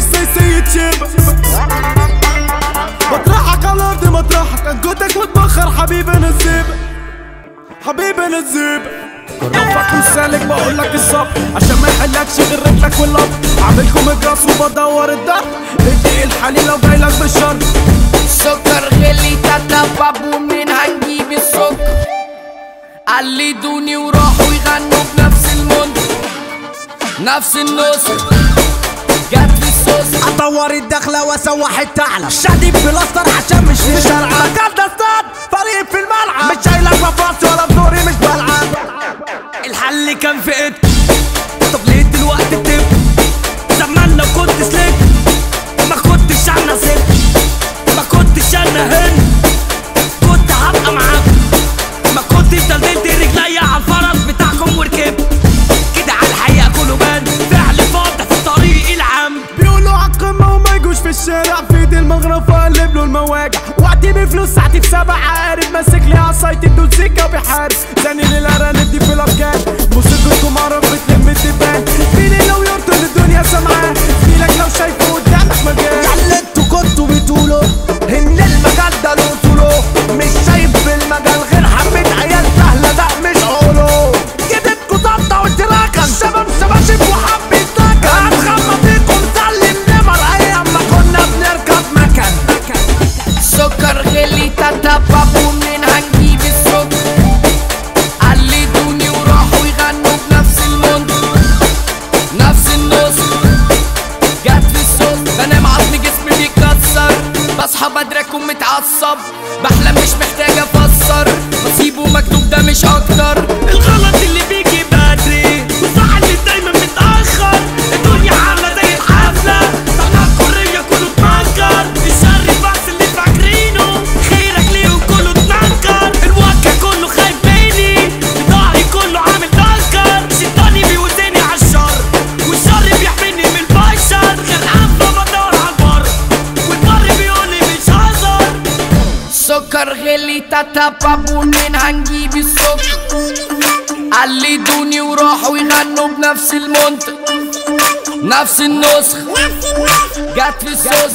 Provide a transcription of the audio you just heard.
مش زي سيد شيبة بطرحك على الارض مطرحك انجدك متبخر حبيبي انا الزيبة حبيبي انا الزيبة رفعك مش سالك بقول لك الصبر عشان ما يحلكش غير رجلك واللب عاملكم الجاس وبدور الدم ادي الحالي لو جايلك بالشر سكر غلي تتبب ومنين هنجيب السكر قلدوني وراحوا يغنوا بنفس المنطق نفس في اطور الدخلة واسوح التعلى شادي بلاستر عشان مش في مكان استاد فريق في الملعب. مش شايلك مفاصي ولا بدوري مش بلعب. الحل كان في ايدك طب ليه دلوقتي بتب زمان لو كنت سلك الشارع في ايدي المغرفة قلب له المواجع وقتي بفلوس ساعتي في سبع عارف، ماسك لي عصايتي بدون سكة وبيحارب زاني للأرانب دي في بصحى بدري اكون متعصب بحلم مش محتاج افسر نصيبه مكتوب ده مش اكتر تتبب ومنين هنجيب السكر قلدوني وراحوا يغنوا بنفس المنطق نفس النسخ جت في السوس